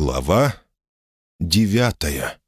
Глава девятая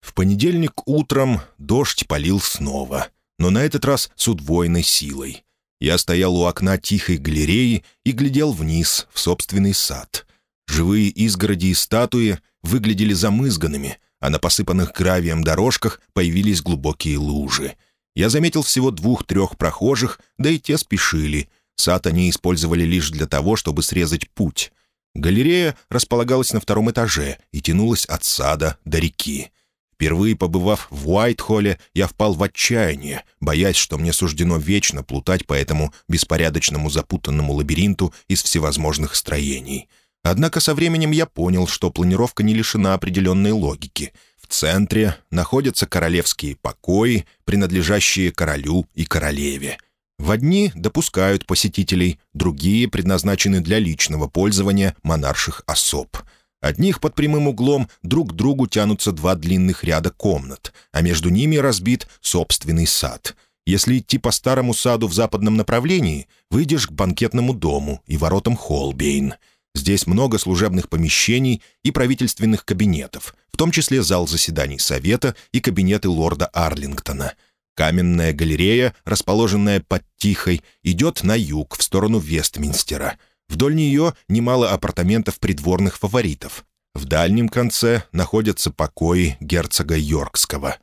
В понедельник утром дождь полил снова, но на этот раз с удвоенной силой. Я стоял у окна тихой галереи и глядел вниз, в собственный сад. Живые изгороди и статуи выглядели замызганными, а на посыпанных гравием дорожках появились глубокие лужи. Я заметил всего двух-трех прохожих, да и те спешили. Сад они использовали лишь для того, чтобы срезать путь. Галерея располагалась на втором этаже и тянулась от сада до реки. Впервые побывав в Уайтхолле, я впал в отчаяние, боясь, что мне суждено вечно плутать по этому беспорядочному запутанному лабиринту из всевозможных строений. Однако со временем я понял, что планировка не лишена определенной логики. В центре находятся королевские покои, принадлежащие королю и королеве — в одни допускают посетителей, другие предназначены для личного пользования монарших особ. Одних под прямым углом друг к другу тянутся два длинных ряда комнат, а между ними разбит собственный сад. Если идти по старому саду в западном направлении, выйдешь к банкетному дому и воротам Холбейн. Здесь много служебных помещений и правительственных кабинетов, в том числе зал заседаний Совета и кабинеты лорда Арлингтона — Каменная галерея, расположенная под Тихой, идет на юг, в сторону Вестминстера. Вдоль нее немало апартаментов придворных фаворитов. В дальнем конце находятся покои герцога Йоркского.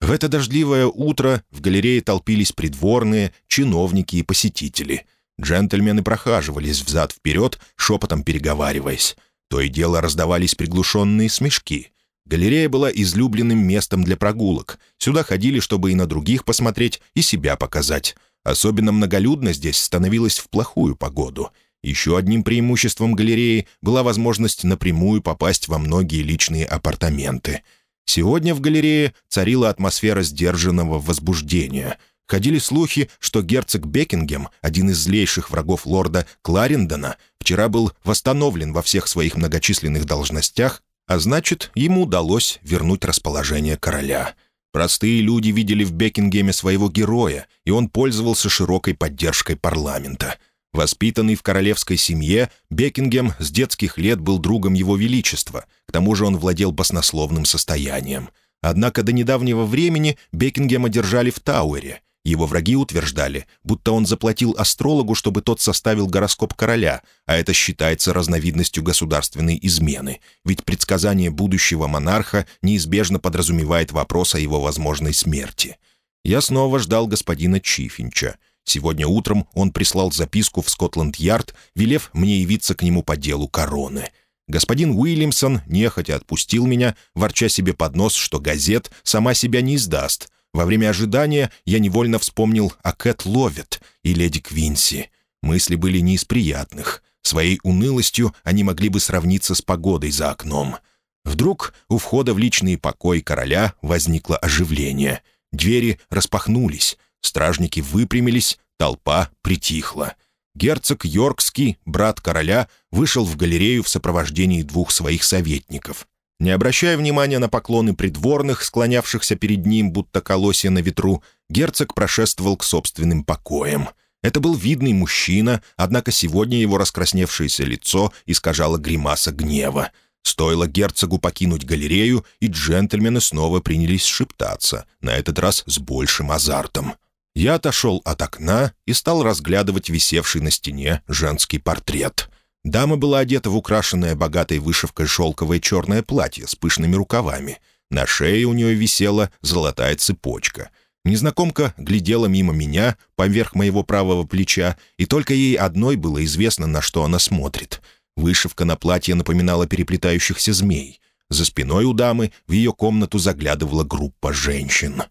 В это дождливое утро в галерее толпились придворные, чиновники и посетители. Джентльмены прохаживались взад-вперед, шепотом переговариваясь. То и дело раздавались приглушенные смешки — Галерея была излюбленным местом для прогулок. Сюда ходили, чтобы и на других посмотреть, и себя показать. Особенно многолюдно здесь становилось в плохую погоду. Еще одним преимуществом галереи была возможность напрямую попасть во многие личные апартаменты. Сегодня в галерее царила атмосфера сдержанного возбуждения. Ходили слухи, что герцог Бекингем, один из злейших врагов лорда Кларендона, вчера был восстановлен во всех своих многочисленных должностях а значит, ему удалось вернуть расположение короля. Простые люди видели в Бекингеме своего героя, и он пользовался широкой поддержкой парламента. Воспитанный в королевской семье, Бекингем с детских лет был другом его величества, к тому же он владел баснословным состоянием. Однако до недавнего времени Бекингема держали в Тауэре, его враги утверждали, будто он заплатил астрологу, чтобы тот составил гороскоп короля, а это считается разновидностью государственной измены, ведь предсказание будущего монарха неизбежно подразумевает вопрос о его возможной смерти. Я снова ждал господина Чифинча. Сегодня утром он прислал записку в Скотланд-Ярд, велев мне явиться к нему по делу короны. Господин Уильямсон нехотя отпустил меня, ворча себе под нос, что газет сама себя не издаст — во время ожидания я невольно вспомнил о Кэт Ловет и леди Квинси. Мысли были не из приятных. Своей унылостью они могли бы сравниться с погодой за окном. Вдруг у входа в личный покой короля возникло оживление. Двери распахнулись, стражники выпрямились, толпа притихла. Герцог Йоркский, брат короля, вышел в галерею в сопровождении двух своих советников. Не обращая внимания на поклоны придворных, склонявшихся перед ним, будто колосья на ветру, герцог прошествовал к собственным покоям. Это был видный мужчина, однако сегодня его раскрасневшееся лицо искажало гримаса гнева. Стоило герцогу покинуть галерею, и джентльмены снова принялись шептаться, на этот раз с большим азартом. Я отошел от окна и стал разглядывать висевший на стене женский портрет — Дама была одета в украшенное богатой вышивкой шелковое черное платье с пышными рукавами. На шее у нее висела золотая цепочка. Незнакомка глядела мимо меня, поверх моего правого плеча, и только ей одной было известно, на что она смотрит. Вышивка на платье напоминала переплетающихся змей. За спиной у дамы в ее комнату заглядывала группа женщин.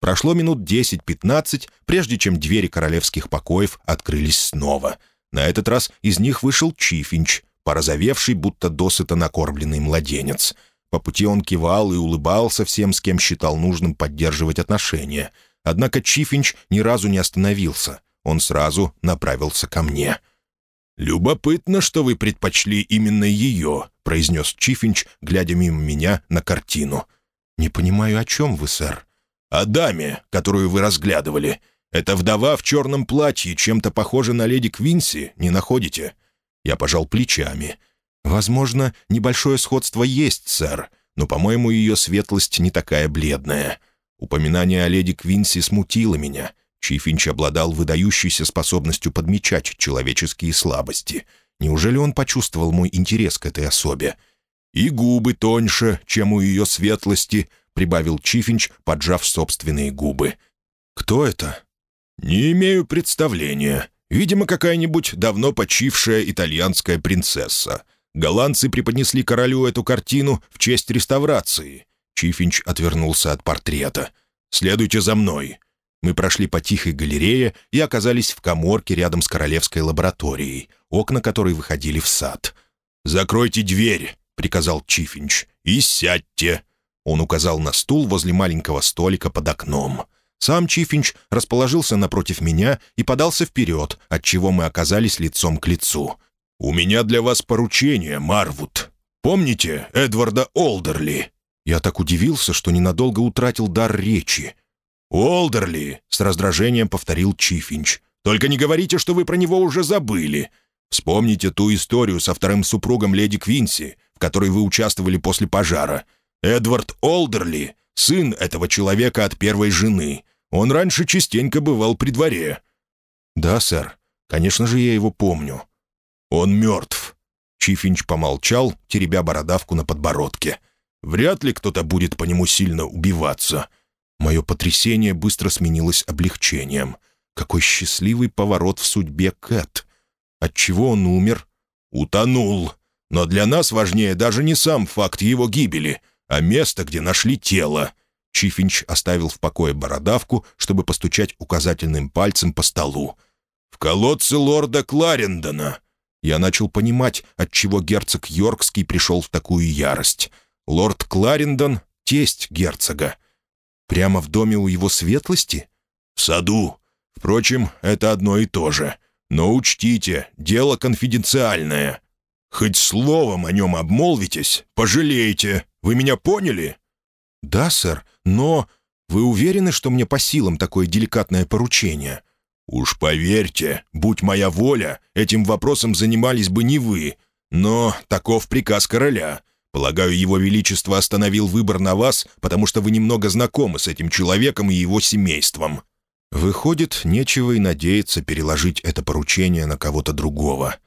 Прошло минут 10-15, прежде чем двери королевских покоев открылись снова — на этот раз из них вышел Чифинч, порозовевший, будто досыта накормленный младенец. По пути он кивал и улыбался всем, с кем считал нужным поддерживать отношения. Однако Чифинч ни разу не остановился. Он сразу направился ко мне. «Любопытно, что вы предпочли именно ее», — произнес Чифинч, глядя мимо меня на картину. «Не понимаю, о чем вы, сэр?» «О даме, которую вы разглядывали. Эта вдова в черном платье чем-то похожа на леди Квинси, не находите?» Я пожал плечами. «Возможно, небольшое сходство есть, сэр, но, по-моему, ее светлость не такая бледная. Упоминание о леди Квинси смутило меня. Чифинч обладал выдающейся способностью подмечать человеческие слабости. Неужели он почувствовал мой интерес к этой особе? «И губы тоньше, чем у ее светлости», — прибавил Чифинч, поджав собственные губы. «Кто это?» «Не имею представления. Видимо, какая-нибудь давно почившая итальянская принцесса. Голландцы преподнесли королю эту картину в честь реставрации». Чифинч отвернулся от портрета. «Следуйте за мной». Мы прошли по тихой галерее и оказались в коморке рядом с королевской лабораторией, окна которой выходили в сад. «Закройте дверь», — приказал Чифинч, — «и сядьте». Он указал на стул возле маленького столика под окном. Сам Чифинч расположился напротив меня и подался вперед, отчего мы оказались лицом к лицу. «У меня для вас поручение, Марвуд. Помните Эдварда Олдерли?» Я так удивился, что ненадолго утратил дар речи. «Олдерли!» — с раздражением повторил Чифинч. «Только не говорите, что вы про него уже забыли. Вспомните ту историю со вторым супругом леди Квинси, в которой вы участвовали после пожара. Эдвард Олдерли — сын этого человека от первой жены. Он раньше частенько бывал при дворе». «Да, сэр. Конечно же, я его помню». «Он мертв». Чифинч помолчал, теребя бородавку на подбородке. «Вряд ли кто-то будет по нему сильно убиваться». Мое потрясение быстро сменилось облегчением. Какой счастливый поворот в судьбе Кэт. Отчего он умер? Утонул. Но для нас важнее даже не сам факт его гибели, а место, где нашли тело. Чифинч оставил в покое бородавку, чтобы постучать указательным пальцем по столу. «В колодце лорда Кларендона!» Я начал понимать, отчего герцог Йоркский пришел в такую ярость. Лорд Кларендон — тесть герцога. Прямо в доме у его светлости? В саду. Впрочем, это одно и то же. Но учтите, дело конфиденциальное. Хоть словом о нем обмолвитесь, пожалеете. Вы меня поняли?» «Да, сэр, но вы уверены, что мне по силам такое деликатное поручение?» «Уж поверьте, будь моя воля, этим вопросом занимались бы не вы. Но таков приказ короля. Полагаю, его величество остановил выбор на вас, потому что вы немного знакомы с этим человеком и его семейством». Выходит, нечего и надеяться переложить это поручение на кого-то другого.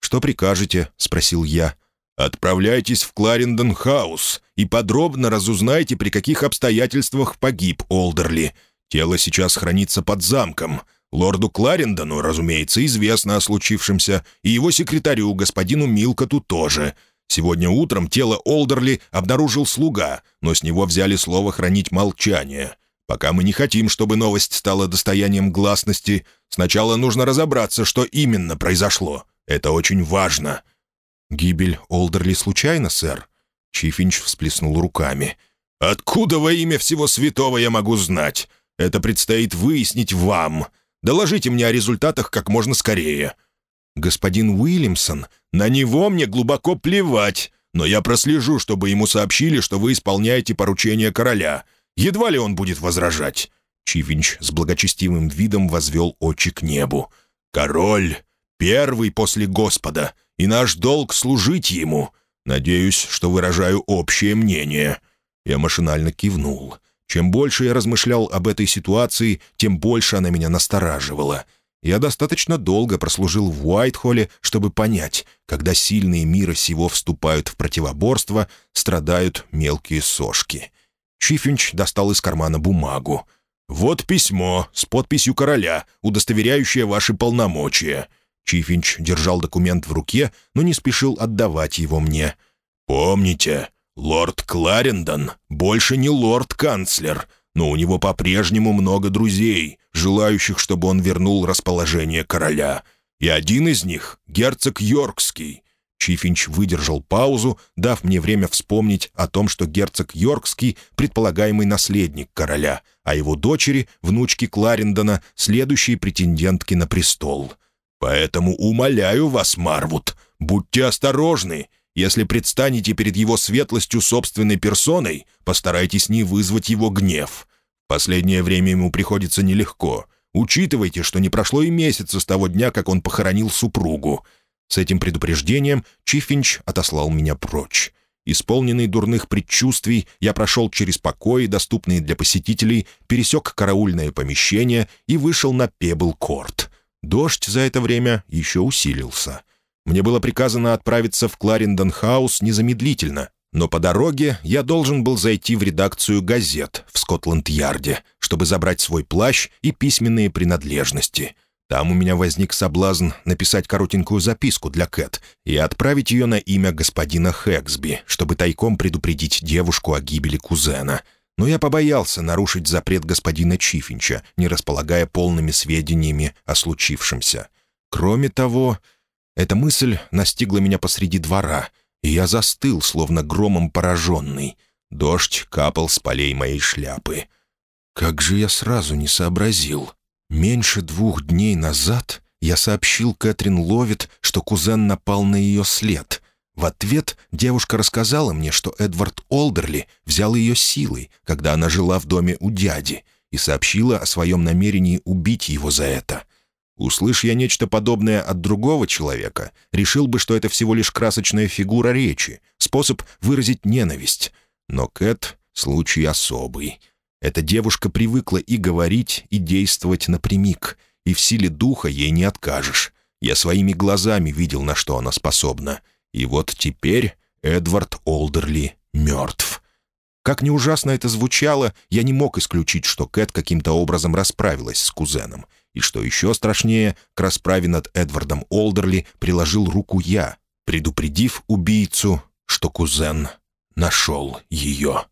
«Что прикажете?» — спросил я. «Отправляйтесь в Кларендон-хаус и подробно разузнайте, при каких обстоятельствах погиб Олдерли. Тело сейчас хранится под замком. Лорду Кларендону, разумеется, известно о случившемся, и его секретарю, господину Милкоту, тоже. Сегодня утром тело Олдерли обнаружил слуга, но с него взяли слово хранить молчание. Пока мы не хотим, чтобы новость стала достоянием гласности, сначала нужно разобраться, что именно произошло. Это очень важно». «Гибель Олдерли случайно, сэр?» Чифинч всплеснул руками. «Откуда во имя всего святого я могу знать? Это предстоит выяснить вам. Доложите мне о результатах как можно скорее». «Господин Уильямсон, на него мне глубоко плевать, но я прослежу, чтобы ему сообщили, что вы исполняете поручение короля. Едва ли он будет возражать». Чивинч с благочестивым видом возвел очи к небу. «Король, первый после Господа, и наш долг служить ему. Надеюсь, что выражаю общее мнение». Я машинально кивнул. Чем больше я размышлял об этой ситуации, тем больше она меня настораживала. Я достаточно долго прослужил в Уайтхолле, чтобы понять, когда сильные мира сего вступают в противоборство, страдают мелкие сошки. Чифинч достал из кармана бумагу. «Вот письмо с подписью короля, удостоверяющее ваши полномочия». Чифинч держал документ в руке, но не спешил отдавать его мне. «Помните, лорд Кларендон больше не лорд-канцлер, но у него по-прежнему много друзей, желающих, чтобы он вернул расположение короля. И один из них — герцог Йоркский. Чифинч выдержал паузу, дав мне время вспомнить о том, что герцог Йоркский — предполагаемый наследник короля, а его дочери, внучки Кларендона, следующие претендентки на престол. «Поэтому умоляю вас, Марвуд, будьте осторожны. Если предстанете перед его светлостью собственной персоной, постарайтесь не вызвать его гнев. Последнее время ему приходится нелегко. Учитывайте, что не прошло и месяца с того дня, как он похоронил супругу. С этим предупреждением Чиффинч отослал меня прочь. Исполненный дурных предчувствий, я прошел через покои, доступные для посетителей, пересек караульное помещение и вышел на Пебл-Корт. Дождь за это время еще усилился. Мне было приказано отправиться в Кларендон-хаус незамедлительно, но по дороге я должен был зайти в редакцию «Газетт» в Скотланд-Ярде, чтобы забрать свой плащ и письменные принадлежности. Там у меня возник соблазн написать коротенькую записку для Кэт и отправить ее на имя господина Хэксби, чтобы тайком предупредить девушку о гибели кузена. Но я побоялся нарушить запрет господина Чифинча, не располагая полными сведениями о случившемся. Кроме того, эта мысль настигла меня посреди двора — и я застыл, словно громом пораженный. Дождь капал с полей моей шляпы. Как же я сразу не сообразил. Меньше двух дней назад я сообщил Кэтрин Ловит, что кузен напал на ее след. В ответ девушка рассказала мне, что Эдвард Олдерли взял ее силой, когда она жила в доме у дяди, и сообщила о своем намерении убить его за это. Услышь я нечто подобное от другого человека, решил бы, что это всего лишь красочная фигура речи, способ выразить ненависть. Но Кэт — случай особый. Эта девушка привыкла и говорить, и действовать напрямик, и в силе духа ей не откажешь. Я своими глазами видел, на что она способна. И вот теперь Эдвард Олдерли мертв. Как ни ужасно это звучало, я не мог исключить, что Кэт каким-то образом расправилась с кузеном — и, что еще страшнее, к расправе над Эдвардом Олдерли приложил руку я, предупредив убийцу, что кузен нашел ее.